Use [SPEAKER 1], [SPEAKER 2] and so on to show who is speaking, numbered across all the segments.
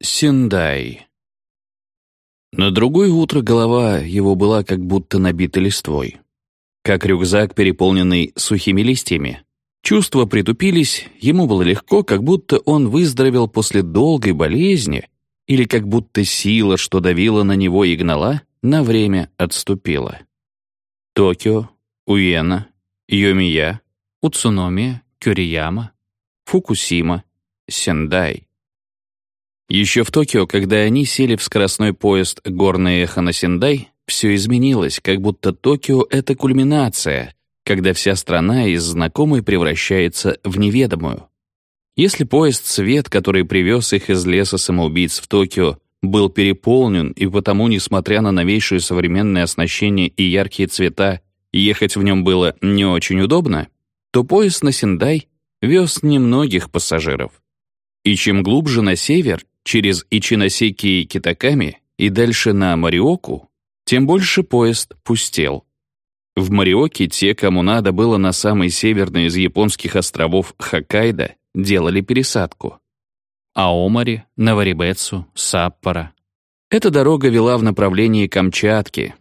[SPEAKER 1] Синдай. На другое утро голова его была как будто набита листвой. Как рюкзак, переполненный сухими листьями. Чувства притупились, ему было легко, как будто он выздоровел после долгой болезни, или как будто сила, что давила на него и гнала, на время отступила. Токио, Уена, Йомия, Уцуномия, Кюрияма, Фукусима, Сендай. Еще в Токио, когда они сели в скоростной поезд «Горное эхо» на Сендай, все изменилось, как будто Токио — это кульминация, когда вся страна из знакомой превращается в неведомую. Если поезд «Свет», который привез их из леса самоубийц в Токио, был переполнен, и потому, несмотря на новейшее современное оснащение и яркие цвета, ехать в нем было не очень удобно, то поезд на Сендай вез немногих пассажиров. И чем глубже на север, через Ичиносеки и Китаками и дальше на Мариоку, тем больше поезд пустел. В Мариоке те, кому надо было на самый северный из японских островов Хоккайдо, делали пересадку. Аомари, Наварибетсу, Саппора. Эта дорога вела в направлении Камчатки,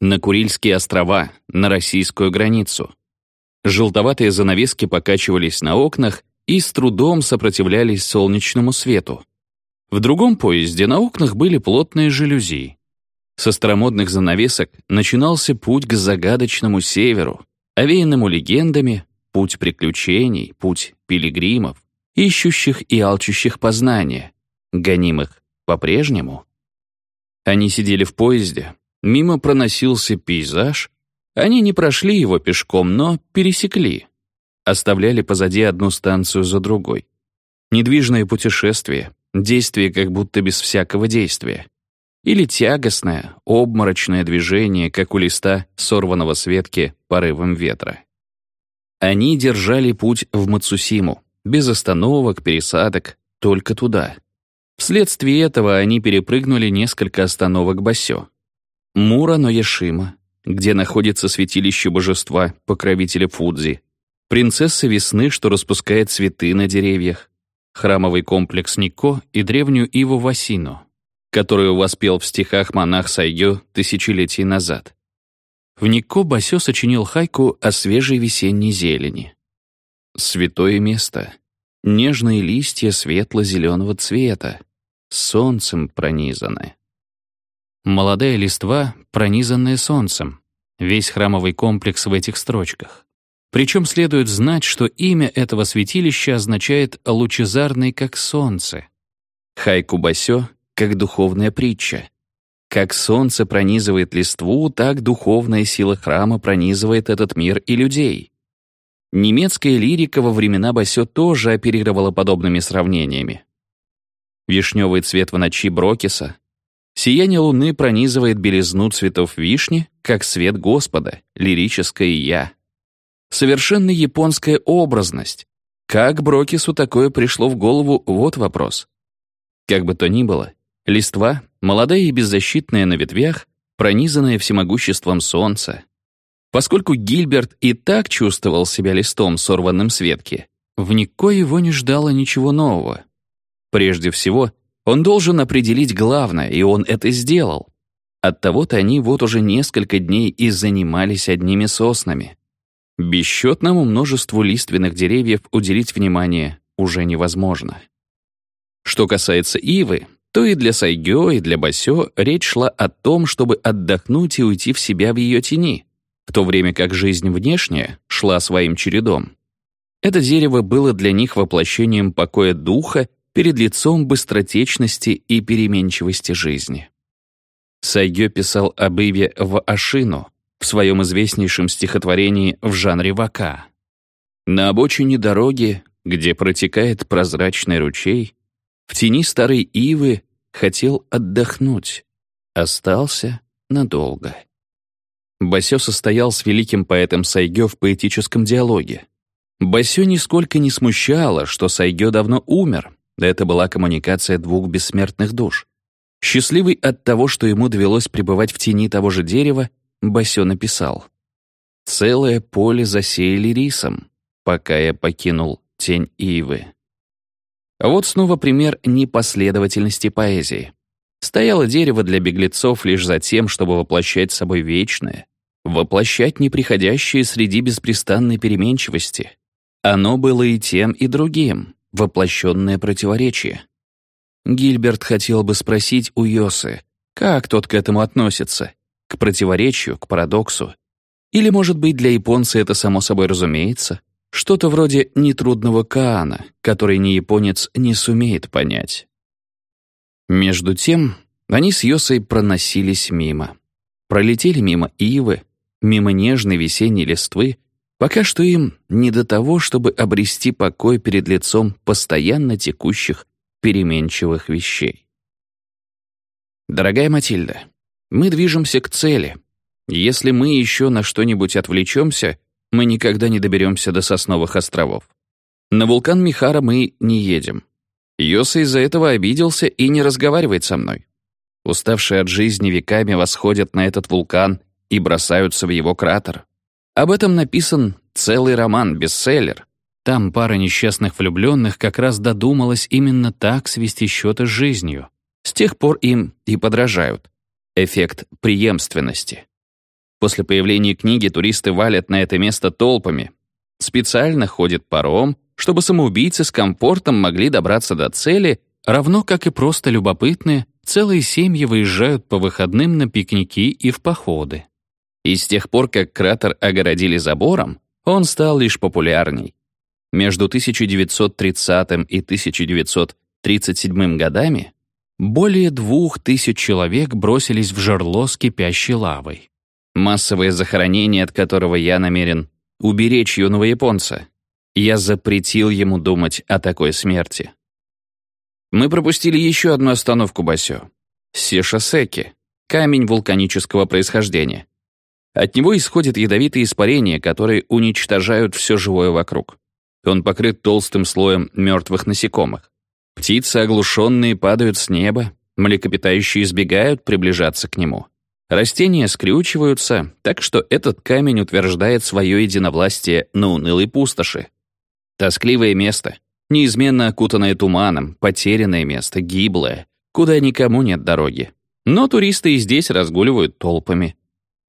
[SPEAKER 1] на Курильские острова, на российскую границу. Желтоватые занавески покачивались на окнах и с трудом сопротивлялись солнечному свету. В другом поезде на окнах были плотные жалюзи. Со старомодных занавесок начинался путь к загадочному северу, овеянному легендами, путь приключений, путь пилигримов, ищущих и алчущих познания, гонимых по-прежнему. Они сидели в поезде, мимо проносился пейзаж, они не прошли его пешком, но пересекли, оставляли позади одну станцию за другой. Недвижное путешествие, Действие как будто без всякого действия. Или тягостное, обморочное движение, как у листа, сорванного с ветки порывом ветра. Они держали путь в Мацусиму, без остановок, пересадок, только туда. Вследствие этого они перепрыгнули несколько остановок Басё. Мура-но-Яшима, где находится святилище божества, покровителя Фудзи, принцесса весны, что распускает цветы на деревьях, храмовый комплекс Нико и древнюю Иву Васину, которую воспел в стихах монах Сайгё тысячелетий назад. В Нико Басё сочинил хайку о свежей весенней зелени. Святое место. Нежные листья светло-зеленого цвета, солнцем пронизаны. Молодая листва, пронизанная солнцем. Весь храмовый комплекс в этих строчках. Причем следует знать, что имя этого святилища означает «лучезарный, как солнце». Хайку Басё как духовная притча. Как солнце пронизывает листву, так духовная сила храма пронизывает этот мир и людей. Немецкая лирика во времена Басё тоже оперировала подобными сравнениями. Вишневый цвет в ночи Брокиса, сияние луны пронизывает белизну цветов вишни, как свет Господа, лирическое «я». Совершенно японская образность. Как Брокису такое пришло в голову, вот вопрос. Как бы то ни было, листва, молодая и беззащитная на ветвях, пронизанная всемогуществом солнца. Поскольку Гильберт и так чувствовал себя листом, сорванным с ветки, в Нико его не ждало ничего нового. Прежде всего, он должен определить главное, и он это сделал. Оттого-то они вот уже несколько дней и занимались одними соснами. Бесчетному множеству лиственных деревьев уделить внимание уже невозможно. Что касается ивы, то и для Сайгё, и для Басё речь шла о том, чтобы отдохнуть и уйти в себя в ее тени, в то время как жизнь внешняя шла своим чередом. Это дерево было для них воплощением покоя духа перед лицом быстротечности и переменчивости жизни. Сайгё писал об Иве в Ашину, в своем известнейшем стихотворении в жанре вака. На обочине дороги, где протекает прозрачный ручей, в тени старой ивы хотел отдохнуть, остался надолго. Басё состоял с великим поэтом Сайгё в поэтическом диалоге. Басё нисколько не смущало, что Сайгё давно умер, это была коммуникация двух бессмертных душ. Счастливый от того, что ему довелось пребывать в тени того же дерева, Басё написал. «Целое поле засеяли рисом, пока я покинул тень ивы». А вот снова пример непоследовательности поэзии. Стояло дерево для беглецов лишь за тем, чтобы воплощать собой вечное, воплощать неприходящее среди беспрестанной переменчивости. Оно было и тем, и другим, воплощенное противоречие. Гильберт хотел бы спросить у Йосы, как тот к этому относится, к противоречию, к парадоксу. Или, может быть, для японца это само собой разумеется, что-то вроде нетрудного Каана, который ни японец не сумеет понять. Между тем, они с Йосой проносились мимо. Пролетели мимо ивы, мимо нежной весенней листвы, пока что им не до того, чтобы обрести покой перед лицом постоянно текущих, переменчивых вещей. Дорогая Матильда, мы движемся к цели. Если мы еще на что-нибудь отвлечемся, мы никогда не доберемся до Сосновых островов. На вулкан Михара мы не едем. Йоса из-за этого обиделся и не разговаривает со мной. Уставшие от жизни веками восходят на этот вулкан и бросаются в его кратер. Об этом написан целый роман, бестселлер. Там пара несчастных влюбленных как раз додумалась именно так свести счеты с жизнью. С тех пор им и подражают. Эффект преемственности. После появления книги туристы валят на это место толпами. Специально ходит паром, чтобы самоубийцы с комфортом могли добраться до цели, равно как и просто любопытные, целые семьи выезжают по выходным на пикники и в походы. И с тех пор, как кратер огородили забором, он стал лишь популярней. Между 1930 и 1937 годами более двух тысяч человек бросились в жерло с кипящей лавой. Массовое захоронение, от которого я намерен уберечь юного японца. Я запретил ему думать о такой смерти. Мы пропустили еще одну остановку Басё. Сишасеки, камень вулканического происхождения. От него исходят ядовитые испарения, которые уничтожают все живое вокруг. Он покрыт толстым слоем мертвых насекомых. Птицы, оглушенные, падают с неба, млекопитающие избегают приближаться к нему. Растения скрючиваются, так что этот камень утверждает свое единовластие на унылой пустоши. Тоскливое место, неизменно окутанное туманом, потерянное место, гиблое, куда никому нет дороги. Но туристы и здесь разгуливают толпами.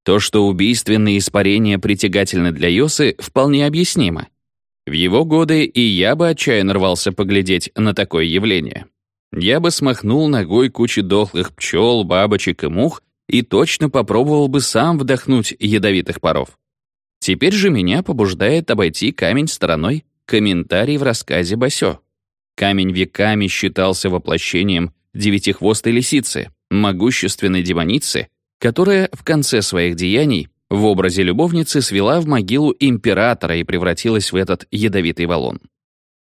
[SPEAKER 1] То, что убийственные испарения притягательны для Йосы, вполне объяснимо. В его годы и я бы отчаянно рвался поглядеть на такое явление. Я бы смахнул ногой кучу дохлых пчел, бабочек и мух и точно попробовал бы сам вдохнуть ядовитых паров. Теперь же меня побуждает обойти камень стороной комментарий в рассказе Басё. Камень веками считался воплощением девятихвостой лисицы, могущественной демоницы, которая в конце своих деяний в образе любовницы свела в могилу императора и превратилась в этот ядовитый валун.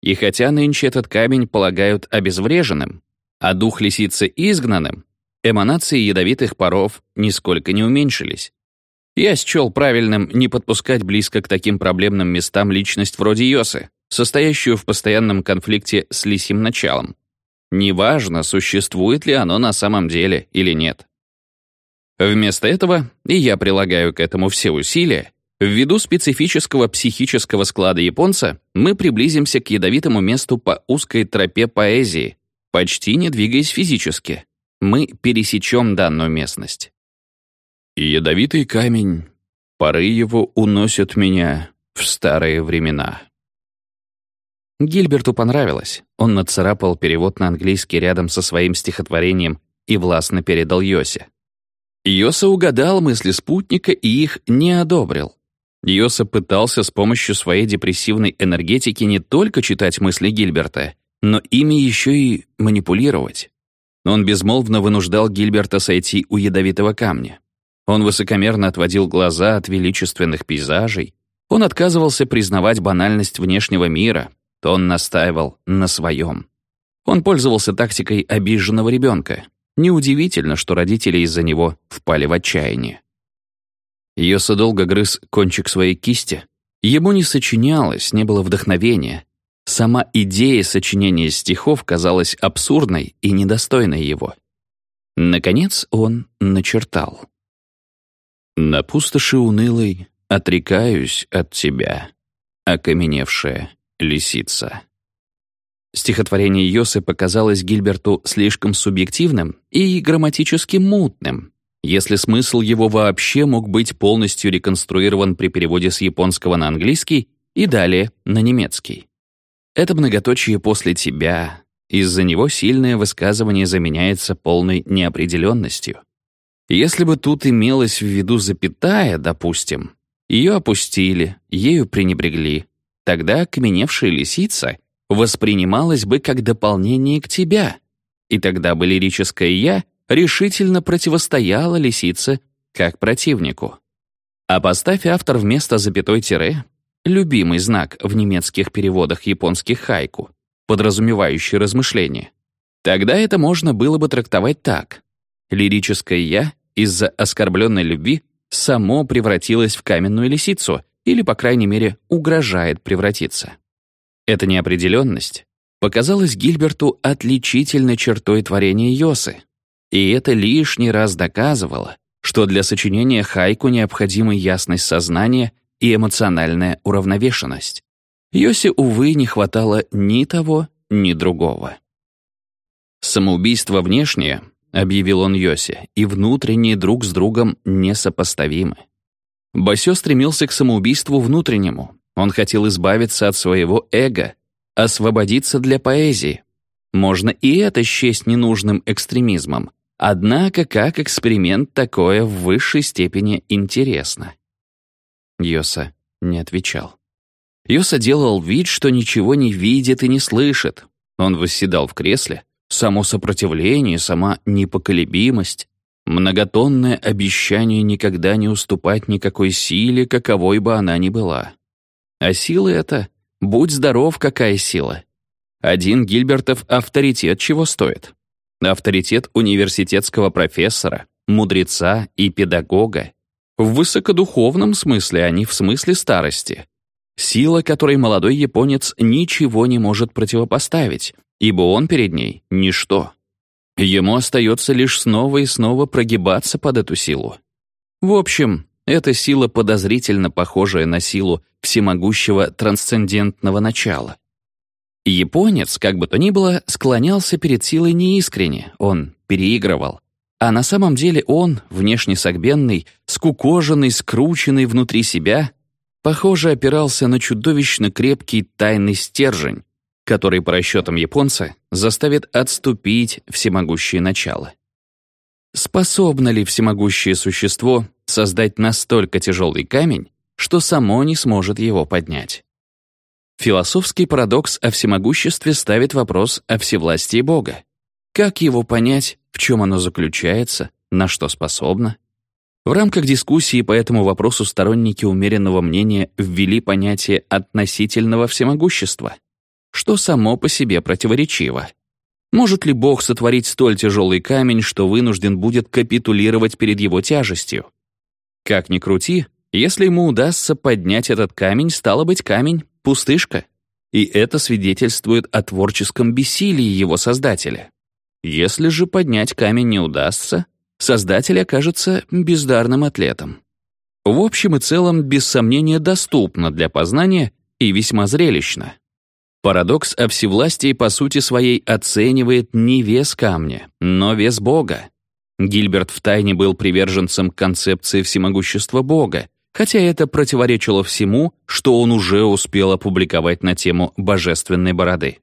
[SPEAKER 1] И хотя нынче этот камень полагают обезвреженным, а дух лисицы изгнанным, эманации ядовитых паров нисколько не уменьшились. Я счел правильным не подпускать близко к таким проблемным местам личность вроде Йосы, состоящую в постоянном конфликте с лисим началом. Неважно, существует ли оно на самом деле или нет. Вместо этого, и я прилагаю к этому все усилия, ввиду специфического психического склада японца, мы приблизимся к ядовитому месту по узкой тропе поэзии, почти не двигаясь физически мы пересечем данную местность. ядовитый камень, пары его уносят меня в старые времена. Гильберту понравилось. Он нацарапал перевод на английский рядом со своим стихотворением и властно передал Йосе. Йоса угадал мысли спутника и их не одобрил. Йоса пытался с помощью своей депрессивной энергетики не только читать мысли Гильберта, но ими еще и манипулировать. Он безмолвно вынуждал Гильберта сойти у ядовитого камня. Он высокомерно отводил глаза от величественных пейзажей. Он отказывался признавать банальность внешнего мира, то он настаивал на своем. Он пользовался тактикой обиженного ребенка. Неудивительно, что родители из-за него впали в отчаяние. Йоса долго грыз кончик своей кисти. Ему не сочинялось, не было вдохновения. Сама идея сочинения стихов казалась абсурдной и недостойной его. Наконец он начертал. «На пустоши унылой отрекаюсь от тебя, окаменевшая лисица». Стихотворение Йосы показалось Гильберту слишком субъективным и грамматически мутным, если смысл его вообще мог быть полностью реконструирован при переводе с японского на английский и далее на немецкий. Это многоточие после тебя, из-за него сильное высказывание заменяется полной неопределенностью. Если бы тут имелось в виду запятая, допустим, ее опустили, ею пренебрегли, тогда окаменевшая лисица воспринималась бы как дополнение к тебя, и тогда бы лирическое «я» решительно противостояло лисице как противнику. А поставь автор вместо запятой тире любимый знак в немецких переводах японских хайку, подразумевающий размышление, тогда это можно было бы трактовать так. Лирическое «я» из-за оскорбленной любви само превратилось в каменную лисицу или, по крайней мере, угрожает превратиться. Эта неопределенность показалась Гильберту отличительной чертой творения Йосы, и это лишний раз доказывало, что для сочинения хайку необходима ясность сознания и эмоциональная уравновешенность. Йосе, увы, не хватало ни того, ни другого. Самоубийство внешнее — объявил он Йосе, — «и внутренние друг с другом несопоставимы». Басё стремился к самоубийству внутреннему. Он хотел избавиться от своего эго, освободиться для поэзии. Можно и это счесть ненужным экстремизмом. Однако, как эксперимент, такое в высшей степени интересно. Йоса не отвечал. Йоса делал вид, что ничего не видит и не слышит. Он восседал в кресле, само сопротивление, сама непоколебимость, многотонное обещание никогда не уступать никакой силе, каковой бы она ни была. А сила эта, будь здоров, какая сила. Один Гильбертов авторитет чего стоит? Авторитет университетского профессора, мудреца и педагога. В высокодуховном смысле, а не в смысле старости. Сила, которой молодой японец ничего не может противопоставить, ибо он перед ней — ничто. Ему остается лишь снова и снова прогибаться под эту силу. В общем, эта сила подозрительно похожая на силу всемогущего трансцендентного начала. Японец, как бы то ни было, склонялся перед силой неискренне, он переигрывал. А на самом деле он, внешне согбенный, скукоженный, скрученный внутри себя, похоже, опирался на чудовищно крепкий тайный стержень, который, по расчетам японца, заставит отступить всемогущее начало. Способно ли всемогущее существо создать настолько тяжелый камень, что само не сможет его поднять? Философский парадокс о всемогуществе ставит вопрос о всевластии Бога. Как его понять, в чем оно заключается, на что способно? В рамках дискуссии по этому вопросу сторонники умеренного мнения ввели понятие относительного всемогущества — что само по себе противоречиво. Может ли Бог сотворить столь тяжелый камень, что вынужден будет капитулировать перед его тяжестью? Как ни крути, если ему удастся поднять этот камень, стало быть, камень — пустышка. И это свидетельствует о творческом бессилии его создателя. Если же поднять камень не удастся, создатель окажется бездарным атлетом. В общем и целом, без сомнения, доступно для познания и весьма зрелищно. Парадокс о всевластии по сути своей оценивает не вес камня, но вес Бога. Гильберт втайне был приверженцем концепции всемогущества Бога, хотя это противоречило всему, что он уже успел опубликовать на тему божественной бороды.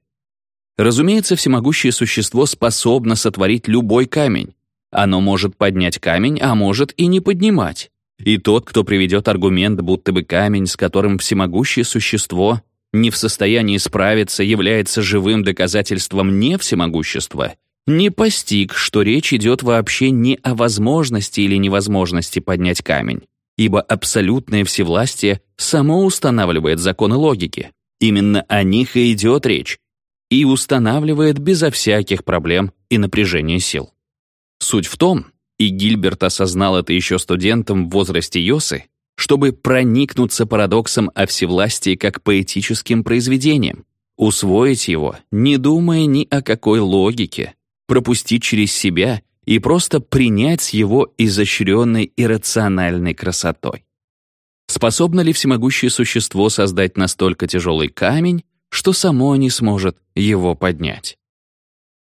[SPEAKER 1] Разумеется, всемогущее существо способно сотворить любой камень. Оно может поднять камень, а может и не поднимать. И тот, кто приведет аргумент, будто бы камень, с которым всемогущее существо не в состоянии справиться, является живым доказательством не всемогущества, не постиг, что речь идет вообще не о возможности или невозможности поднять камень, ибо абсолютное всевластие само устанавливает законы логики. Именно о них и идет речь, и устанавливает безо всяких проблем и напряжения сил. Суть в том, и Гильберт осознал это еще студентом в возрасте Йосы, чтобы проникнуться парадоксом о всевластии как поэтическим произведением, усвоить его, не думая ни о какой логике, пропустить через себя и просто принять его изощренной иррациональной красотой. Способно ли всемогущее существо создать настолько тяжелый камень, что само не сможет его поднять.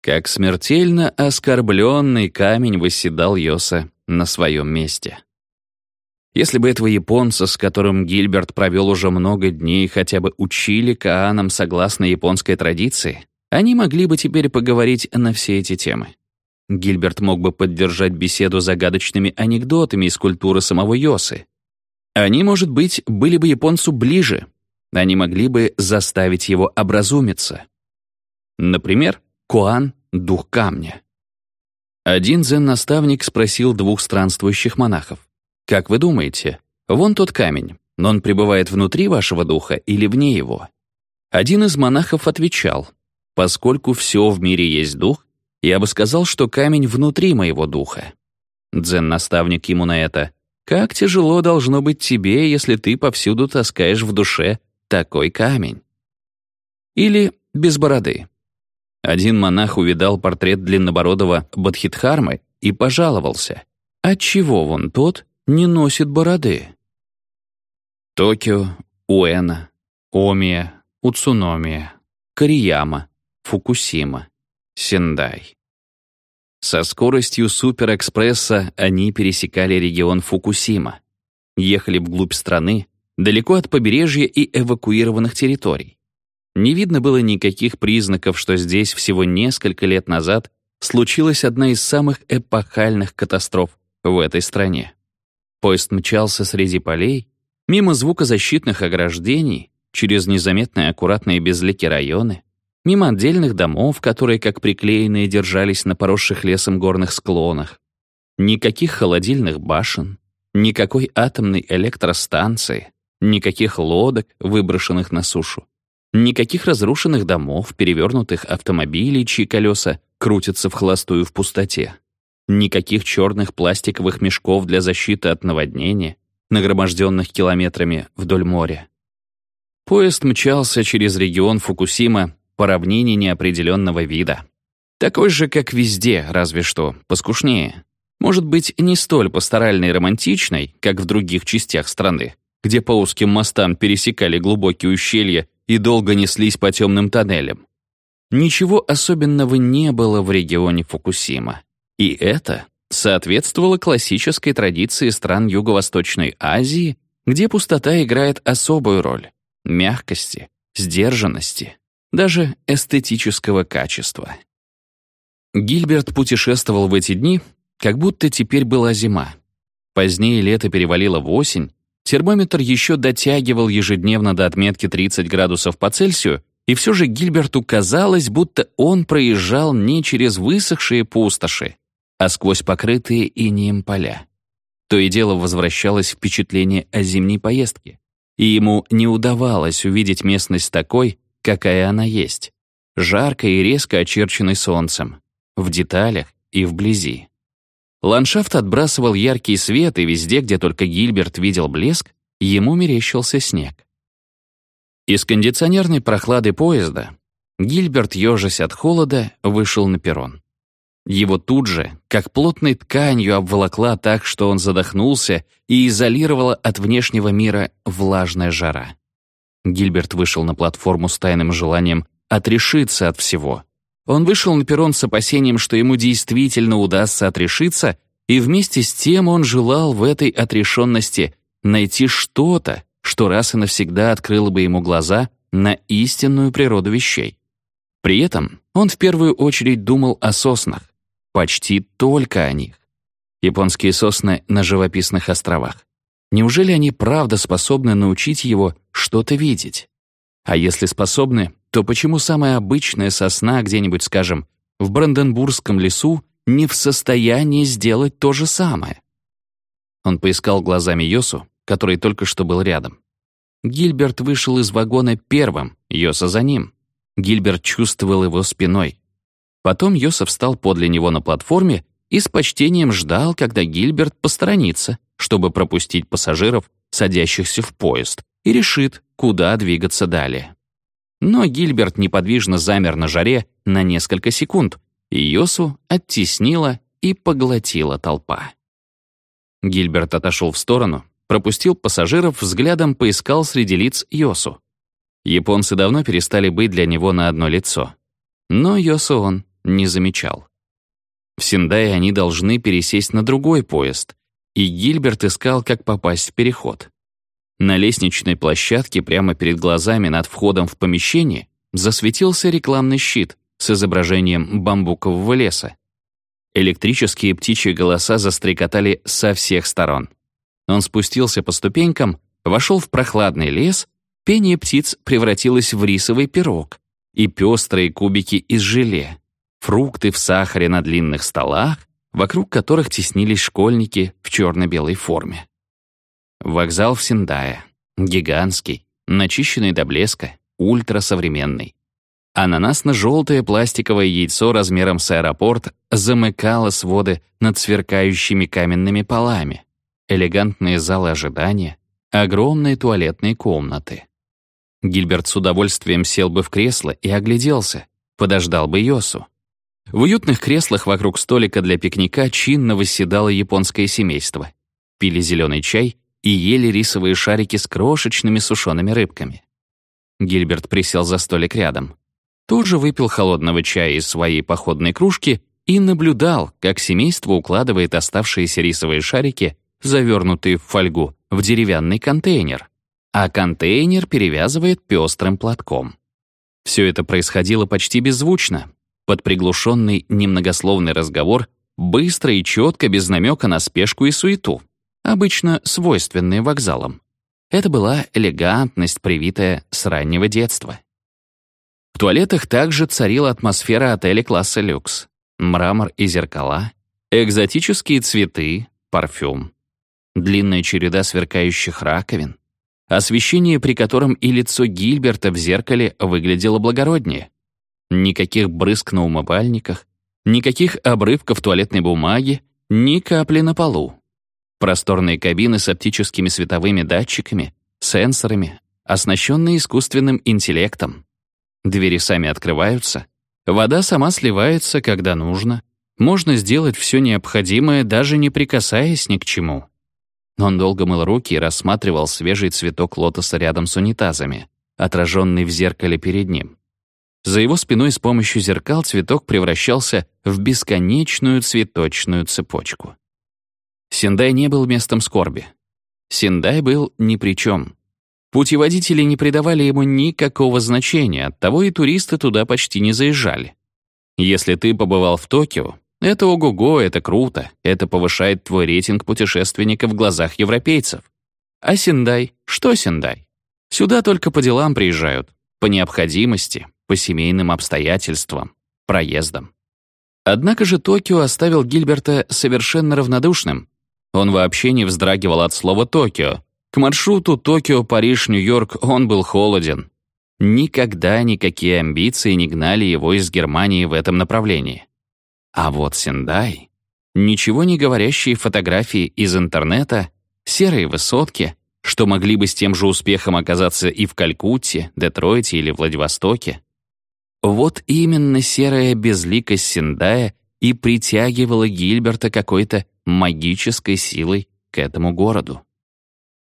[SPEAKER 1] Как смертельно оскорбленный камень восседал Йоса на своем месте. Если бы этого японца, с которым Гильберт провел уже много дней, хотя бы учили Каанам согласно японской традиции, они могли бы теперь поговорить на все эти темы. Гильберт мог бы поддержать беседу загадочными анекдотами из культуры самого Йосы. Они, может быть, были бы японцу ближе. Они могли бы заставить его образумиться. Например, Куан — дух камня. Один дзен-наставник спросил двух странствующих монахов. Как вы думаете, вон тот камень, но он пребывает внутри вашего духа или вне его? Один из монахов отвечал, поскольку все в мире есть дух, я бы сказал, что камень внутри моего духа. Дзен-наставник ему на это, как тяжело должно быть тебе, если ты повсюду таскаешь в душе такой камень. Или без бороды. Один монах увидал портрет длиннобородого Бадхидхармы и пожаловался, отчего вон тот не носит бороды. Токио, Уэна, Омия, Уцуномия, Корияма, Фукусима, Сендай. Со скоростью суперэкспресса они пересекали регион Фукусима, ехали вглубь страны, далеко от побережья и эвакуированных территорий. Не видно было никаких признаков, что здесь всего несколько лет назад случилась одна из самых эпохальных катастроф в этой стране. Поезд мчался среди полей, мимо звукозащитных ограждений, через незаметные аккуратные безлики районы, мимо отдельных домов, которые, как приклеенные, держались на поросших лесом горных склонах. Никаких холодильных башен, никакой атомной электростанции, никаких лодок, выброшенных на сушу, никаких разрушенных домов, перевернутых автомобилей, чьи колеса крутятся в холостую в пустоте. Никаких черных пластиковых мешков для защиты от наводнения, нагроможденных километрами вдоль моря. Поезд мчался через регион Фукусима по равнине неопределенного вида. Такой же, как везде, разве что поскушнее. Может быть, не столь пасторальной и романтичной, как в других частях страны, где по узким мостам пересекали глубокие ущелья и долго неслись по темным тоннелям. Ничего особенного не было в регионе Фукусима. И это соответствовало классической традиции стран Юго-Восточной Азии, где пустота играет особую роль — мягкости, сдержанности, даже эстетического качества. Гильберт путешествовал в эти дни, как будто теперь была зима. Позднее лето перевалило в осень, термометр еще дотягивал ежедневно до отметки 30 градусов по Цельсию, и все же Гильберту казалось, будто он проезжал не через высохшие пустоши, а сквозь покрытые инеем поля. То и дело возвращалось впечатление о зимней поездке, и ему не удавалось увидеть местность такой, какая она есть, жарко и резко очерченной солнцем, в деталях и вблизи. Ландшафт отбрасывал яркий свет, и везде, где только Гильберт видел блеск, ему мерещился снег. Из кондиционерной прохлады поезда Гильберт, ежась от холода, вышел на перрон. Его тут же, как плотной тканью, обволокла так, что он задохнулся и изолировала от внешнего мира влажная жара. Гильберт вышел на платформу с тайным желанием отрешиться от всего. Он вышел на перрон с опасением, что ему действительно удастся отрешиться, и вместе с тем он желал в этой отрешенности найти что-то, что раз и навсегда открыло бы ему глаза на истинную природу вещей. При этом он в первую очередь думал о соснах. Почти только о них. Японские сосны на живописных островах. Неужели они правда способны научить его что-то видеть? А если способны, то почему самая обычная сосна где-нибудь, скажем, в Бранденбургском лесу не в состоянии сделать то же самое? Он поискал глазами Йосу, который только что был рядом. Гильберт вышел из вагона первым, Йоса за ним. Гильберт чувствовал его спиной. Потом Йосеф встал подле него на платформе и с почтением ждал, когда Гильберт посторонится, чтобы пропустить пассажиров, садящихся в поезд, и решит, куда двигаться далее. Но Гильберт неподвижно замер на жаре на несколько секунд, и Йосу оттеснила и поглотила толпа. Гильберт отошел в сторону, пропустил пассажиров, взглядом поискал среди лиц Йосу. Японцы давно перестали быть для него на одно лицо. Но Йосу он не замечал. В Синдае они должны пересесть на другой поезд, и Гильберт искал, как попасть в переход. На лестничной площадке прямо перед глазами над входом в помещение засветился рекламный щит с изображением бамбукового леса. Электрические птичьи голоса застрекотали со всех сторон. Он спустился по ступенькам, вошел в прохладный лес, пение птиц превратилось в рисовый пирог и пестрые кубики из желе, фрукты в сахаре на длинных столах, вокруг которых теснились школьники в черно-белой форме. Вокзал в Синдае. Гигантский, начищенный до блеска, ультрасовременный. Ананасно-желтое пластиковое яйцо размером с аэропорт замыкало своды над сверкающими каменными полами. Элегантные залы ожидания, огромные туалетные комнаты. Гильберт с удовольствием сел бы в кресло и огляделся, подождал бы Йосу. В уютных креслах вокруг столика для пикника чинно восседало японское семейство. Пили зеленый чай и ели рисовые шарики с крошечными сушеными рыбками. Гильберт присел за столик рядом. Тут же выпил холодного чая из своей походной кружки и наблюдал, как семейство укладывает оставшиеся рисовые шарики, завернутые в фольгу, в деревянный контейнер, а контейнер перевязывает пестрым платком. Все это происходило почти беззвучно, под приглушенный немногословный разговор, быстро и четко, без намека на спешку и суету обычно свойственные вокзалам. Это была элегантность, привитая с раннего детства. В туалетах также царила атмосфера отеля класса люкс. Мрамор и зеркала, экзотические цветы, парфюм. Длинная череда сверкающих раковин. Освещение, при котором и лицо Гильберта в зеркале выглядело благороднее. Никаких брызг на умывальниках, никаких обрывков туалетной бумаги, ни капли на полу. Просторные кабины с оптическими световыми датчиками, сенсорами, оснащенные искусственным интеллектом. Двери сами открываются, вода сама сливается, когда нужно. Можно сделать все необходимое, даже не прикасаясь ни к чему. Он долго мыл руки и рассматривал свежий цветок лотоса рядом с унитазами, отраженный в зеркале перед ним. За его спиной с помощью зеркал цветок превращался в бесконечную цветочную цепочку. Синдай не был местом скорби. Синдай был ни при чем. Путеводители не придавали ему никакого значения, оттого и туристы туда почти не заезжали. Если ты побывал в Токио, это ого-го, это круто, это повышает твой рейтинг путешественника в глазах европейцев. А Синдай? Что Синдай? Сюда только по делам приезжают, по необходимости, по семейным обстоятельствам, проездам. Однако же Токио оставил Гильберта совершенно равнодушным, он вообще не вздрагивал от слова «Токио». К маршруту Токио-Париж-Нью-Йорк он был холоден. Никогда никакие амбиции не гнали его из Германии в этом направлении. А вот Сендай, ничего не говорящие фотографии из интернета, серые высотки, что могли бы с тем же успехом оказаться и в Калькутте, Детройте или Владивостоке. Вот именно серая безликость Сендая и притягивала Гильберта какой-то магической силой к этому городу.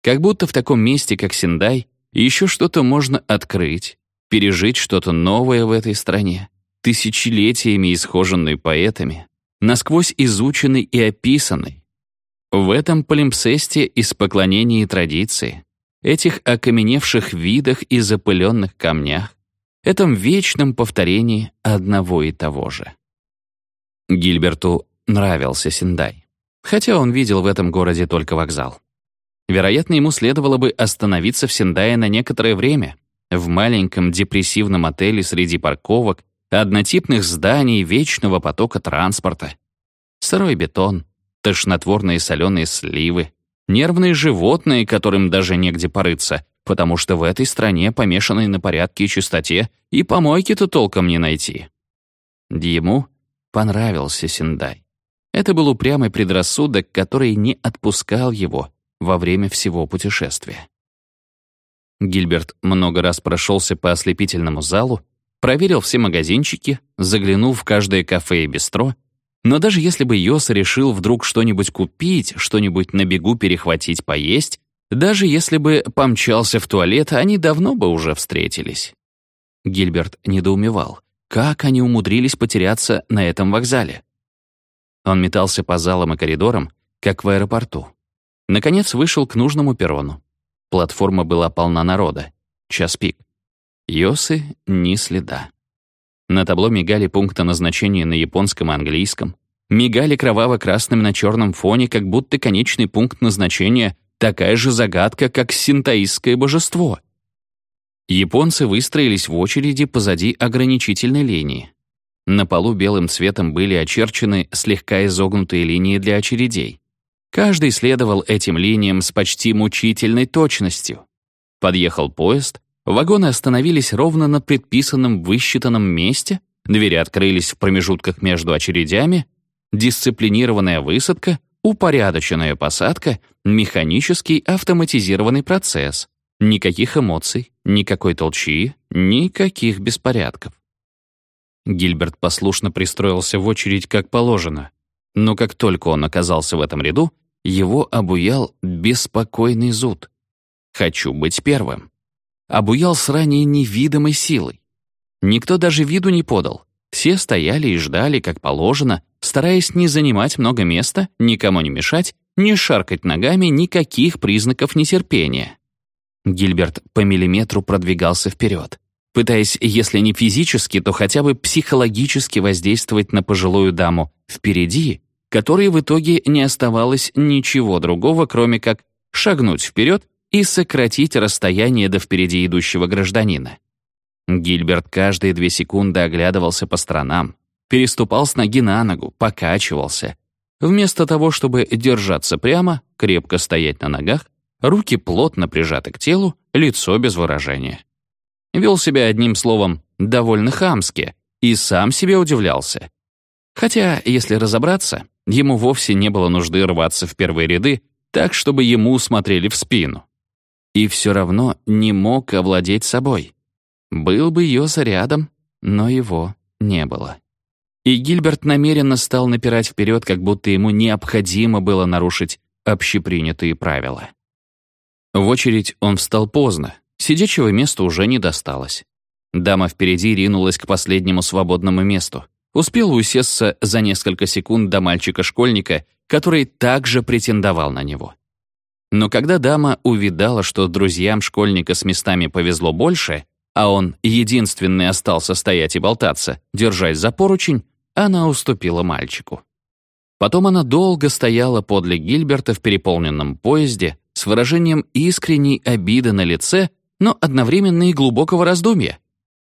[SPEAKER 1] Как будто в таком месте, как Синдай, еще что-то можно открыть, пережить что-то новое в этой стране, тысячелетиями исхоженной поэтами, насквозь изученной и описанной. В этом полимпсесте из поклонения традиции, этих окаменевших видах и запыленных камнях, этом вечном повторении одного и того же. Гильберту нравился Синдай хотя он видел в этом городе только вокзал. Вероятно, ему следовало бы остановиться в Сендае на некоторое время, в маленьком депрессивном отеле среди парковок, однотипных зданий, вечного потока транспорта. Сырой бетон, тошнотворные соленые сливы, нервные животные, которым даже негде порыться, потому что в этой стране, помешанной на порядке и чистоте, и помойки-то толком не найти. Ему понравился Сендай. Это был упрямый предрассудок, который не отпускал его во время всего путешествия. Гильберт много раз прошелся по ослепительному залу, проверил все магазинчики, заглянул в каждое кафе и бистро, но даже если бы Йоса решил вдруг что-нибудь купить, что-нибудь на бегу перехватить поесть, Даже если бы помчался в туалет, они давно бы уже встретились. Гильберт недоумевал, как они умудрились потеряться на этом вокзале. Он метался по залам и коридорам, как в аэропорту. Наконец вышел к нужному перрону. Платформа была полна народа. Час пик. Йосы — ни следа. На табло мигали пункты назначения на японском и английском. Мигали кроваво-красным на черном фоне, как будто конечный пункт назначения — такая же загадка, как синтаистское божество. Японцы выстроились в очереди позади ограничительной линии. На полу белым цветом были очерчены слегка изогнутые линии для очередей. Каждый следовал этим линиям с почти мучительной точностью. Подъехал поезд, Вагоны остановились ровно на предписанном высчитанном месте, двери открылись в промежутках между очередями, дисциплинированная высадка, упорядоченная посадка, механический автоматизированный процесс. Никаких эмоций, никакой толчии, никаких беспорядков. Гильберт послушно пристроился в очередь как положено, но как только он оказался в этом ряду, его обуял беспокойный зуд. «Хочу быть первым» обуял с ранее невидимой силой. Никто даже виду не подал. Все стояли и ждали, как положено, стараясь не занимать много места, никому не мешать, не шаркать ногами, никаких признаков нетерпения. Гильберт по миллиметру продвигался вперед, пытаясь, если не физически, то хотя бы психологически воздействовать на пожилую даму впереди, которой в итоге не оставалось ничего другого, кроме как шагнуть вперед и сократить расстояние до впереди идущего гражданина. Гильберт каждые две секунды оглядывался по сторонам, переступал с ноги на ногу, покачивался. Вместо того, чтобы держаться прямо, крепко стоять на ногах, руки плотно прижаты к телу, лицо без выражения. Вел себя одним словом довольно хамски и сам себе удивлялся. Хотя, если разобраться, ему вовсе не было нужды рваться в первые ряды так, чтобы ему смотрели в спину и все равно не мог овладеть собой. Был бы Йоза рядом, но его не было. И Гильберт намеренно стал напирать вперед, как будто ему необходимо было нарушить общепринятые правила. В очередь он встал поздно, сидячего места уже не досталось. Дама впереди ринулась к последнему свободному месту. Успела усесться за несколько секунд до мальчика-школьника, который также претендовал на него. Но когда дама увидала, что друзьям школьника с местами повезло больше, а он единственный остался стоять и болтаться, держась за поручень, она уступила мальчику. Потом она долго стояла подле Гильберта в переполненном поезде с выражением искренней обиды на лице, но одновременно и глубокого раздумья.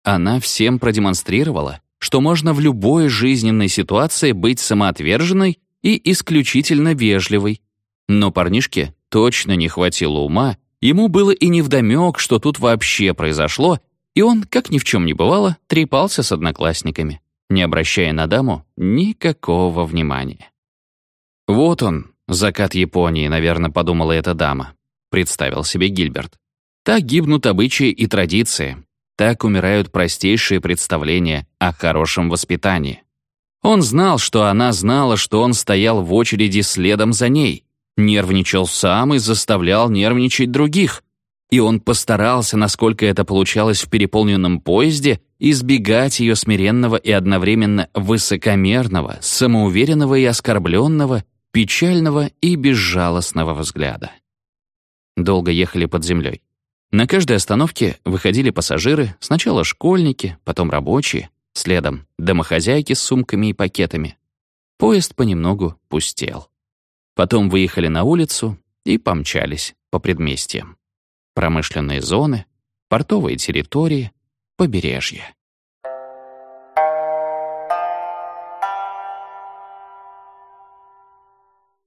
[SPEAKER 1] Она всем продемонстрировала, что можно в любой жизненной ситуации быть самоотверженной и исключительно вежливой. Но парнишке точно не хватило ума, ему было и невдомек, что тут вообще произошло, и он, как ни в чем не бывало, трепался с одноклассниками, не обращая на даму никакого внимания. «Вот он, закат Японии», — наверное, подумала эта дама, — представил себе Гильберт. Так гибнут обычаи и традиции, так умирают простейшие представления о хорошем воспитании. Он знал, что она знала, что он стоял в очереди следом за ней, Нервничал сам и заставлял нервничать других. И он постарался, насколько это получалось в переполненном поезде, избегать ее смиренного и одновременно высокомерного, самоуверенного и оскорбленного, печального и безжалостного взгляда. Долго ехали под землей. На каждой остановке выходили пассажиры, сначала школьники, потом рабочие, следом домохозяйки с сумками и пакетами. Поезд понемногу пустел. Потом выехали на улицу и помчались по предместьям. Промышленные зоны, портовые территории, побережье.